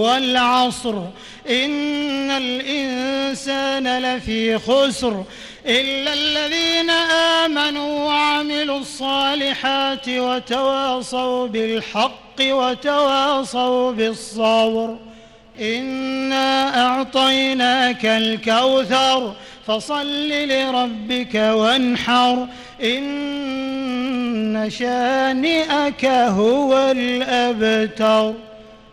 والعصر. إن الإنسان لفي خسر. إلا الذين آمنوا وعملوا الصالحات وتواصوا بالحق وتواصوا بالصبر. إنا أعطيناك الكوثر. فصل لربك وانحر. إن شانئك هو الأبتر.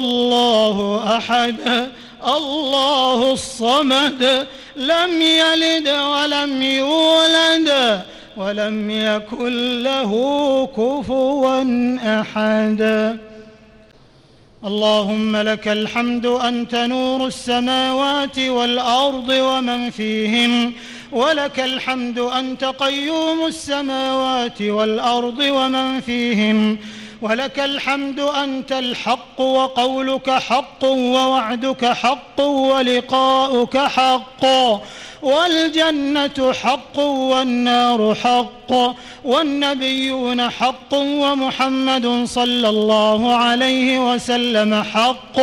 الله أحد الله الصمد لم يلد ولم يولد ولم يكن له كفوا أحد. اللهم لك الحمد أنت نور السماوات والأرض ومن فيهم. ولك الحمد أنت قيوم السماوات والأرض ومن فيهم. ولك الحمد أنت الحق وقولك حق ووعدك حق ولقاؤك حق والجنة حق والنار حق والنبيون حق ومحمد صلى الله عليه وسلم حق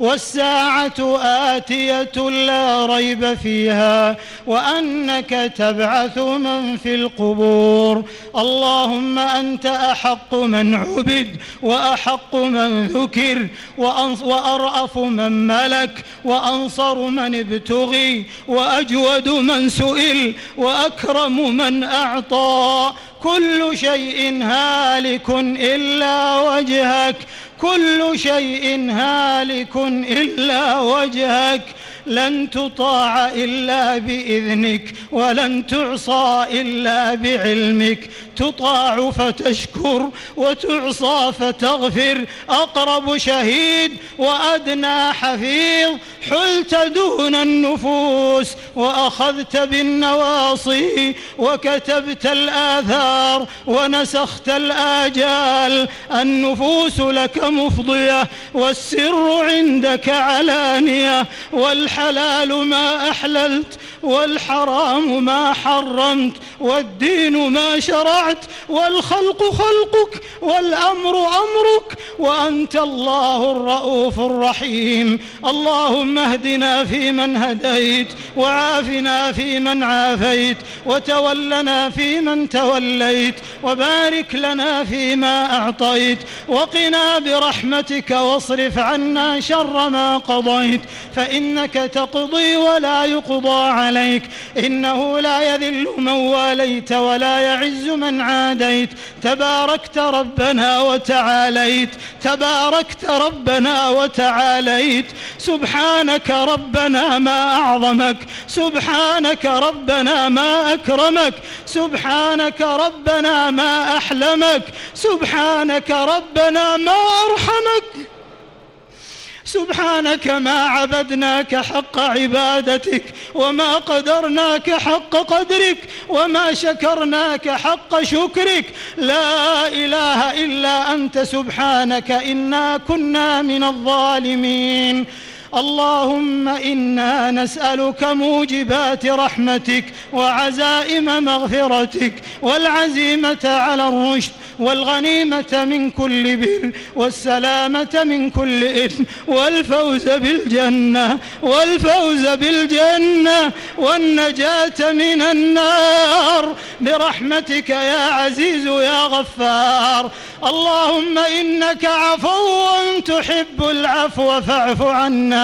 والساعة آتية لا ريب فيها وأنك تبعث من في القبور اللهم أنت أحق من عبد وأحق من ذكر وأرأف من ملك وأنصر من ابتغي وأجود من سئل وأكرم من أعطى. كل شيء هالك إلا وجهك. كل شيء هالك إلا وجهك. لن تطاع إلا بإذنك ولن تعصى إلا بعلمك. تطاع فتشكر وتعصى فتغفر. أقرب شهيد وأدنى حفيظ. حلت دون النفوس وأخذت بالنواصي وكتبت الآثار ونسخت الآجال. النفوس لك مفضية والسر عندك علانية. والحلال ما أحللت والحرام ما حرمت والدين ما شرعت والخلق خلقك والأمر أمرك وأنت الله الرؤوف الرحيم اللهم اهدنا فيمن هديت وعافنا فيمن عافيت وتولنا فيمن توليت وبارك لنا فيما أعطيت وقنا برحمتك واصرف عنا شر ما قضيت فإنك تقضي ولا يقضى عليك إنه لا يذل من واليت ولا يعز من عاديت. تباركت ربنا وتعاليت. تباركت ربنا وتعاليت. سبحانك ربنا ما أعظمك. سبحانك ربنا ما أكرمك. سبحانك ربنا ما أحلمك. سبحانك ربنا ما أرحمك. سبحانك ما عبدناك حق عبادتك وما قدرناك حق قدرك وما شكرناك حق شكرك. لا إله إلا أنت سبحانك إنا كنا من الظالمين. اللهم إنا نسألك موجبات رحمتك وعزائم مغفرتك والعزيمة على الرشد والغنيمة من كل بر والسلامة من كل إثم والفوز بالجنة والفوز بالجنة والنجاة من النار برحمتك يا عزيز يا غفار اللهم إنك عفو تحب العفو فاعف عنا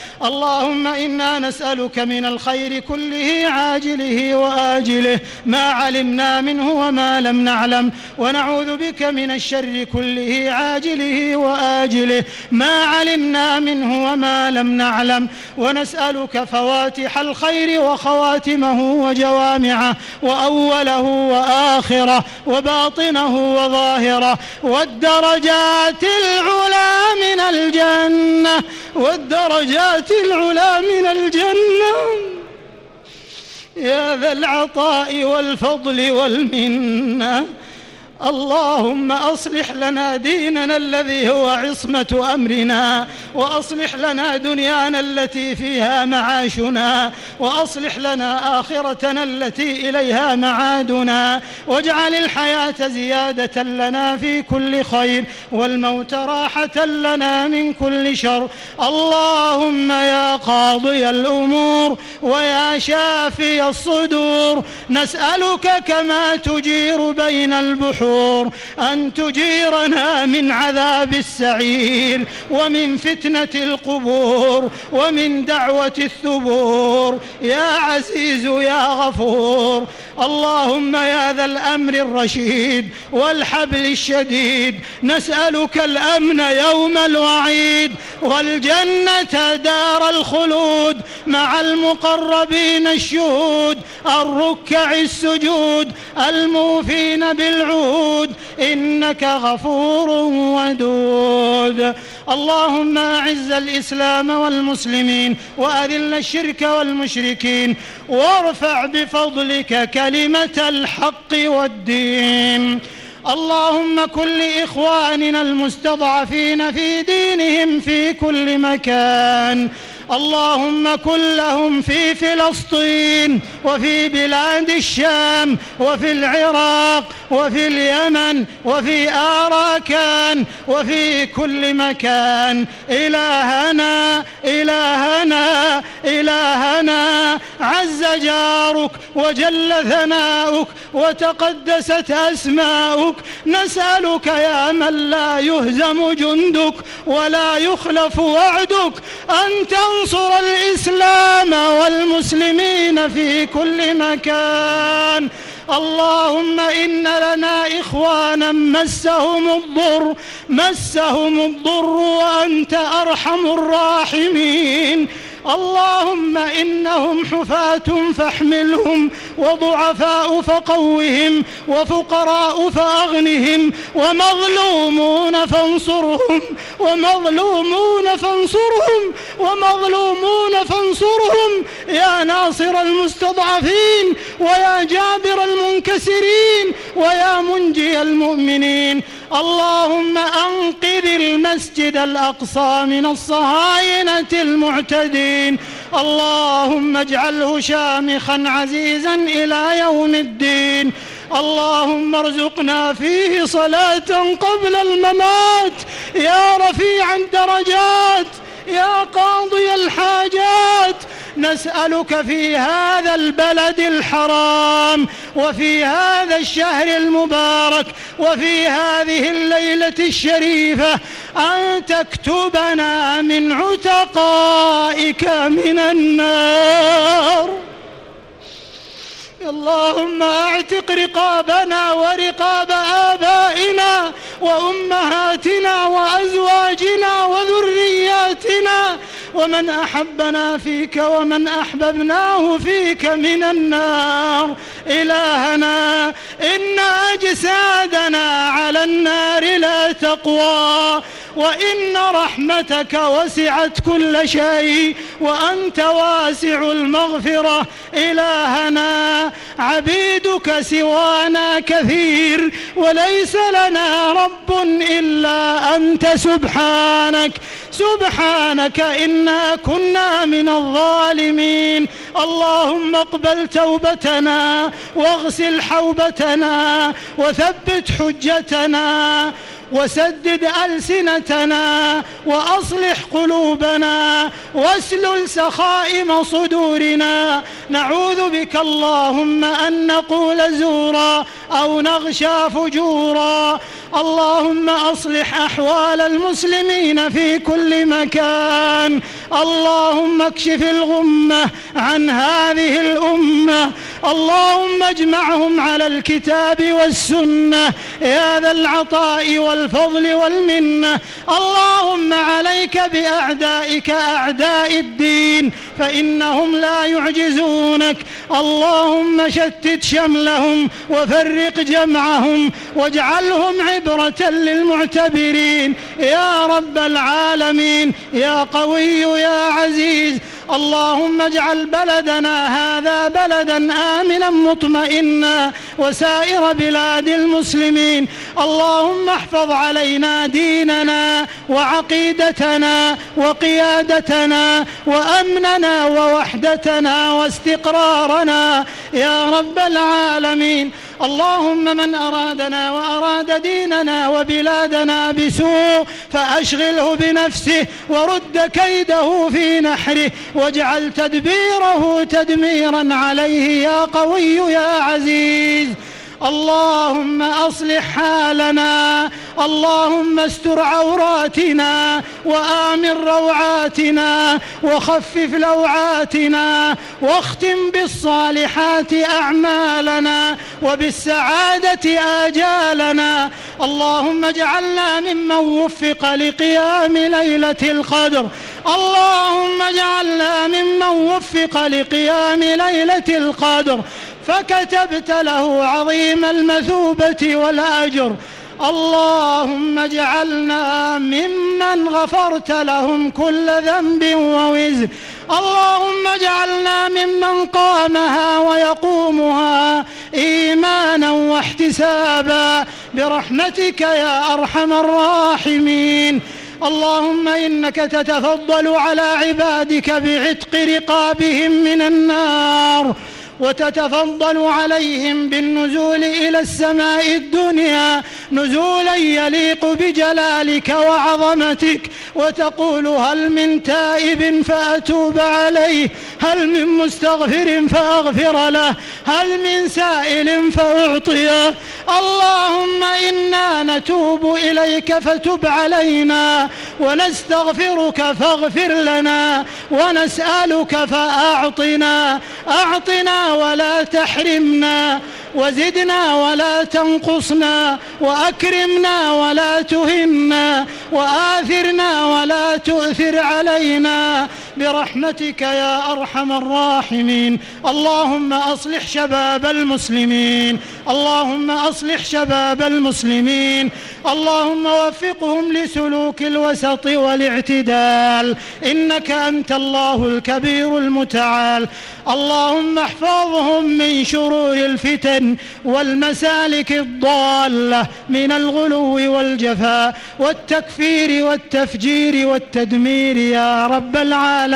اللهم إنا نسألك من الخير كله عاجله وآجله. ما علمنا منه وما لم نعلم. ونعوذ بك من الشر كله عاجله وآجله. ما علمنا منه وما لم نعلم. ونسألك فواتح الخير وخواتمه وجوامعه وأوله وآخره وباطنه وظاهره. والدرجات العلى من الجنة. والدرجات العلا من الجنة. يا ذا العطاء والفضل والمنة. اللهم أصلح لنا ديننا الذي هو عصمة أمرنا وأصلح لنا دنيانا التي فيها معاشنا وأصلح لنا آخرتنا التي إليها معادنا. واجعل الحياة زيادة لنا في كل خير والموت راحة لنا من كل شر. اللهم يا قاضي الأمور ويا شافي الصدور نسألك كما تجير بين البحور. النور أن تجيرنا من عذاب السعير ومن فتنة القبور ومن دعوة الثبور. يا عزيز يا غفور اللهم يا ذا الأمر الرشيد والحبل الشديد نسألك الأمن يوم الوعيد. والجنة دار الخلود مع المقربين الشهود الركع السجود الموفين بالعهود إنك غفور ودود. اللهم أعز الإسلام والمسلمين وأذل الشرك والمشركين وارفع بفضلك كلمة الحق والدين. اللهم كن لإخواننا المستضعفين في دينهم في كل مكان. اللهم كن لهم في فلسطين وفي بلاد الشام وفي العراق وفي اليمن وفي آراكان وفي كل مكان. إلهنا إلهنا إلهنا عز جارك وجل ثناؤك وتقدست أسماؤك. نسألك يا من لا يهزم جندك ولا يخلف وعدك. أن تنصر الإسلام والمسلمين في كل مكان. اللهم إن لنا إخوانا مسهم الضر مسهم الضر وأنت أرحم الراحمين. اللهم إنهم حفاة فاحملهم وضعفاء فقوهم وفقراء فأغنهم ومظلومون فانصرهم ومظلومون فانصرهم ومظلومون فانصرهم. يا ناصر المستضعفين ويا جابر المنكسرين ويا منجي المؤمنين. اللهم أنقذ المسجد الأقصى من الصهاينة المعتدين. اللهم اجعله شامخا عزيزا إلى يوم الدين. اللهم ارزقنا فيه صلاة قبل الممات. يا رفيع الدرجات يا قاضي الحاجات نسألك في هذا البلد الحرام وفي هذا الشهر المبارك وفي هذه الليلة الشريفة أن تكتبنا من عتقائك من النار. اللهم أعتق رقابنا ورقاب آبائنا وأمهاتنا وأزواجنا وذرياتنا ومن أحبنا فيك ومن أحببناه فيك من النار. إلهنا إن أجسادنا على النار لا تقوى. وإن رحمتك وسعت كل شيء. وأنت واسع المغفرة. إلهنا عبيدك سوانا كثير. وليس لنا رب إلا أنت سبحانك. سبحانك إنا كنا من الظالمين. اللهم اقبل توبتنا واغسل حوبتنا وثبت حجتنا وسدد ألسنتنا وأصلح قلوبنا واسلل سخائم صدورنا. نعوذ بك اللهم أن نقول زورا أو نغشى فجورا. اللهم أصلح أحوال المسلمين في كل مكان. اللهم اكشف الغمة عن هذه الأمة. اللهم اجمعهم على الكتاب والسنة. يا ذا العطاء والفضل والمنة. اللهم عليك بأعدائك أعداء الدين فإنهم لا يعجزونك. اللهم شتت شملهم وفرق جمعهم واجعلهم عبرة للمعتبرين. يا رب العالمين يا قوي يا عزيز اللهم اجعل بلدنا هذا بلدا آمنا مطمئنا وسائر بلاد المسلمين. اللهم احفظ علينا ديننا وعقيدتنا وقيادتنا وأمننا ووحدتنا واستقرارنا. يا رب العالمين اللهم من أرادنا وأراد ديننا وبلادنا بسوء فأشغله بنفسه ورد كيده في نحره واجعل تدبيره تدميرا عليه يا قوي يا عزيز اللهم أصلح حالنا اللهم استر عوراتنا وآمن روعاتنا وخفف لوعاتنا واختم بالصالحات أعمالنا وبالسعادة آجالنا. اللهم اجعلنا ممن وفق لقيام ليلة القدر. اللهم اجعلنا ممن وفق لقيام ليلة القدر. فكتبت له عظيم المثوبة والأجر. اللهم اجعلنا ممن غفرت لهم كل ذنب ووزر. اللهم اجعلنا ممن قامها ويقومها إيمانا واحتسابا. برحمتك يا أرحم الراحمين. اللهم إنك تتفضل على عبادك بعتق رقابهم من النار. وتتفضل عليهم بالنزول إلى السماء الدنيا نزولا يليق بجلالك وعظمتك وتقول هل من تائب فأتوب عليه هل من مستغفر فأغفر له هل من سائل فأعطيه اللهم إنا نتوب إليك فتب علينا ونستغفرك فاغفر لنا ونسألك فأعطنا أعطنا ولا تحرمنا وزدنا ولا تنقصنا وأكرمنا ولا تهنا وآثرنا ولا تؤثر علينا. برحمتك يا أرحم الراحمين. اللهم أصلح شباب المسلمين. اللهم أصلح شباب المسلمين. اللهم وفقهم لسلوك الوسط والاعتدال. إنك أنت الله الكبير المتعال. اللهم احفظهم من شرور الفتن والمسالك الضالة من الغلو والجفاء. والتكفير والتفجير والتدمير يا رب العالمين.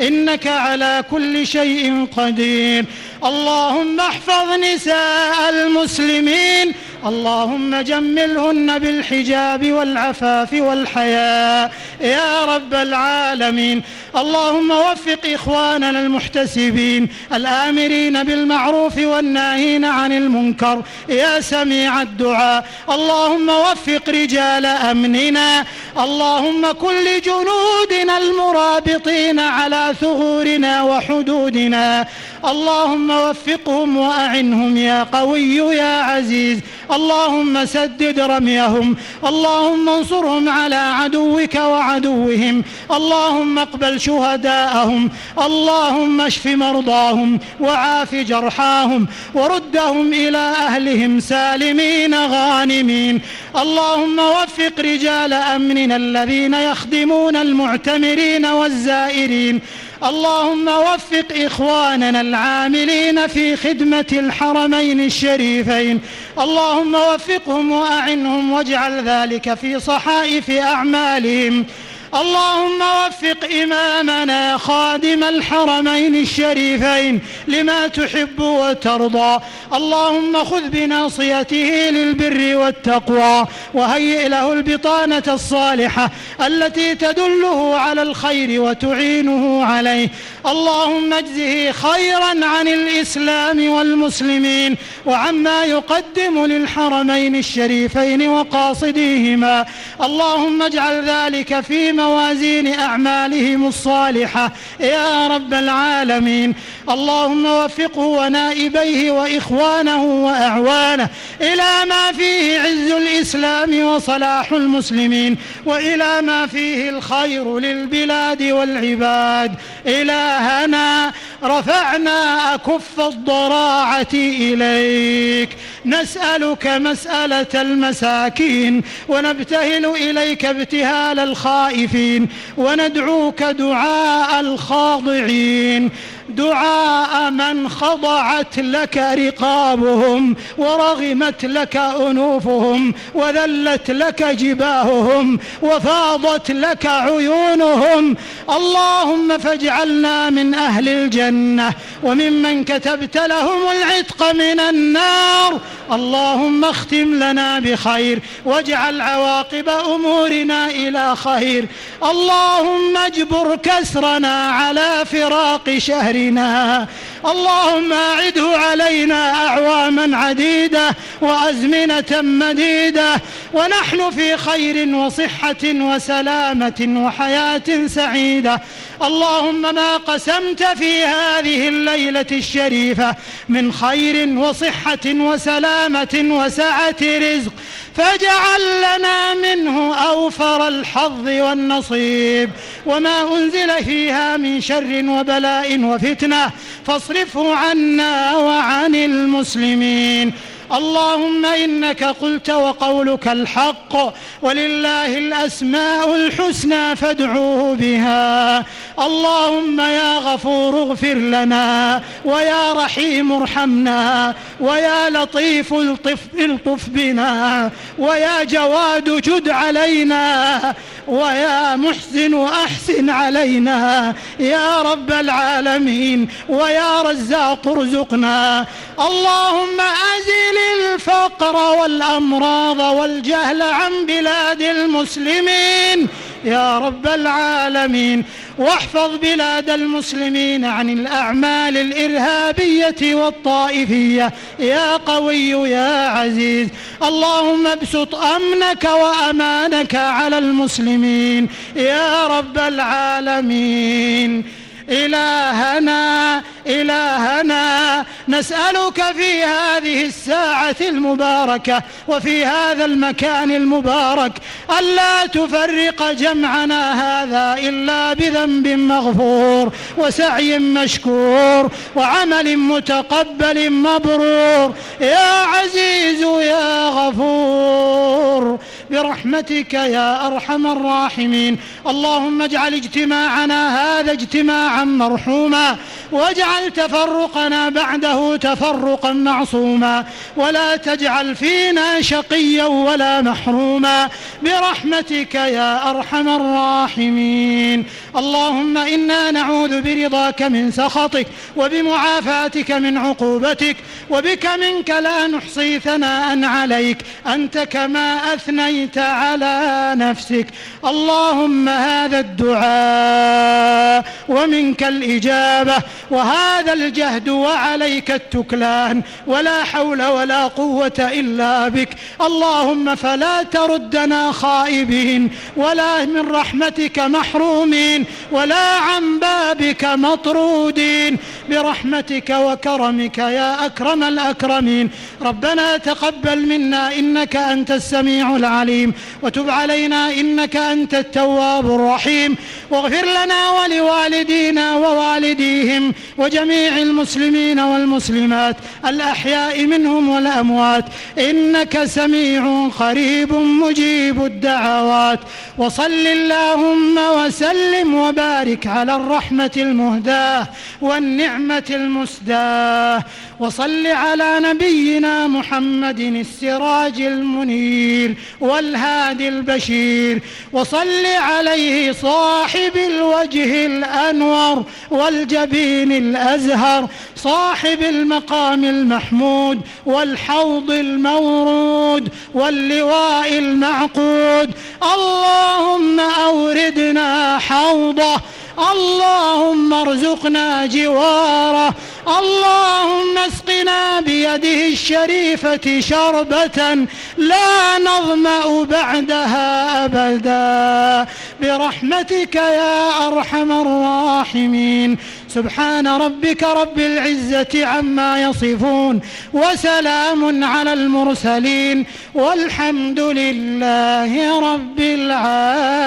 إنك على كل شيء قدير. اللهم احفظ نساء المسلمين. اللهم جملهن بالحجاب والعفاف والحياء. يا رب العالمين. اللهم وفق إخواننا المحتسبين الآمرين بالمعروف والناهين عن المنكر. يا سميع الدعاء. اللهم وفق رجال أمننا. اللهم كل جنودنا المرابطين على ثغورنا وحدودنا. اللهم وفقهم وأعنهم يا قوي يا عزيز. اللهم سدد رميهم اللهم انصرهم على عدوك وعدوهم اللهم اقبل شهداءهم اللهم اشف مرضاهم وعاف جرحاهم وردهم إلى أهلهم سالمين غانمين. اللهم وفق رجال أمننا الذين يخدمون المعتمرين والزائرين. اللهم وفق إخواننا العاملين في خدمة الحرمين الشريفين. اللهم وفقهم وأعنهم واجعل ذلك في صحائف أعمالهم. اللهم وفق إمامنا خادم الحرمين الشريفين لما تحب وترضى. اللهم خذ بناصيته للبر والتقوى وهيئ له البطانة الصالحة التي تدله على الخير وتعينه عليه. اللهم اجزه خيرا عن الإسلام والمسلمين وعما يقدم للحرمين الشريفين وقاصديهما. اللهم اجعل ذلك في موازين أعمالهم الصالحة. يا رب العالمين اللهم وفقه ونائبيه وإخوانه وأعوانه إلى ما فيه عز الإسلام وصلاح المسلمين وإلى ما فيه الخير للبلاد والعباد. إلهنا رفعنا أكف الضراعة إليك. نسألك مسألة المساكين ونبتهل إليك ابتهال الخائفين وندعوك دعاء الخاضعين. دعاء من خضعت لك رقابهم ورغمت لك أنوفهم وذلت لك جباههم وفاضت لك عيونهم. اللهم فاجعلنا من أهل الجنة وممن كتبت لهم العتق من النار. اللهم اختم لنا بخير واجعل عواقب أمورنا إلى خير. اللهم اجبر كسرنا على فراق شهرنا اللهم أعده علينا أعواما عديدة وأزمنة مديدة. ونحن في خير وصحة وسلامة وحياة سعيدة. اللهم ما قسمت في هذه الليلة الشريفة من خير وصحة وسلامة وسعة رزق. فاجعل لنا منه أوفر الحظ والنصيب. وما أنزل فيها من شر وبلاء وفتنة. فاصرفه عنا وعن المسلمين. اللهم إنك قلت وقولك الحق ولله الأسماء الحسنى فادعوه بها. اللهم يا غفور اغفر لنا ويا رحيم ارحمنا ويا لطيف الطف, بنا ويا جواد جد علينا. ويا محسن أحسن علينا يا رب العالمين ويا رزاق ارزقنا. اللهم أزل الفقر والأمراض والجهل عن بلاد المسلمين. يا رب العالمين واحفظ بلاد المسلمين عن الأعمال الإرهابية والطائفية. يا قوي يا عزيز اللهم ابسط أمنك وأمانك على المسلمين. يا رب العالمين. إلهنا إلهنا نسألك في هذه الساعة المباركة وفي هذا المكان المبارك ألا تفرق جمعنا هذا إلا بذنب مغفور وسعي مشكور وعمل متقبل مبرور. يا عزيز يا غفور. برحمتك يا أرحم الراحمين. اللهم اجعل اجتماعنا هذا اجتماعا مرحوما واجعل تفرقنا بعده تفرقا معصوما ولا تجعل فينا شقيا ولا محروما. برحمتك يا أرحم الراحمين. اللهم إنا نعوذ برضاك من سخطك وبمعافاتك من عقوبتك وبك منك لا نحصي ثناء عليك. أنت كما أثنيت ثنيت على نفسك. اللهم هذا الدعاء ومنك الإجابة وهذا الجهد وعليك التكلان ولا حول ولا قوة إلا بك. اللهم فلا تردنا خائبين ولا من رحمتك محرومين ولا عن بابك مطرودين. برحمتك وكرمك يا أكرم الأكرمين. ربنا تقبل منا إنك أنت السميع العليم. وتب علينا إنك أنت التواب الرحيم. واغفر لنا ولوالدينا ووالديهم وجميع المسلمين والمسلمات الأحياء منهم والأموات. إنك سميع قريب مجيب الدعوات. وصل اللهم وسلم وبارك على الرحمة المهداة والنعمة المسداة. وصل على نبينا محمد السراج المنير والهادي البشير وصل عليه صاحب الوجه الأنور والجبين الأزهر صاحب المقام المحمود والحوض المورود واللواء المعقود اللهم أوردنا حوضه اللهم ارزقنا جواره اللهم اسقنا بيده الشريفة شربة لا نظمأ بعدها أبدا. برحمتك يا أرحم الراحمين. سبحان ربك رب العزة عما يصفون. وسلام على المرسلين. والحمد لله رب العالمين.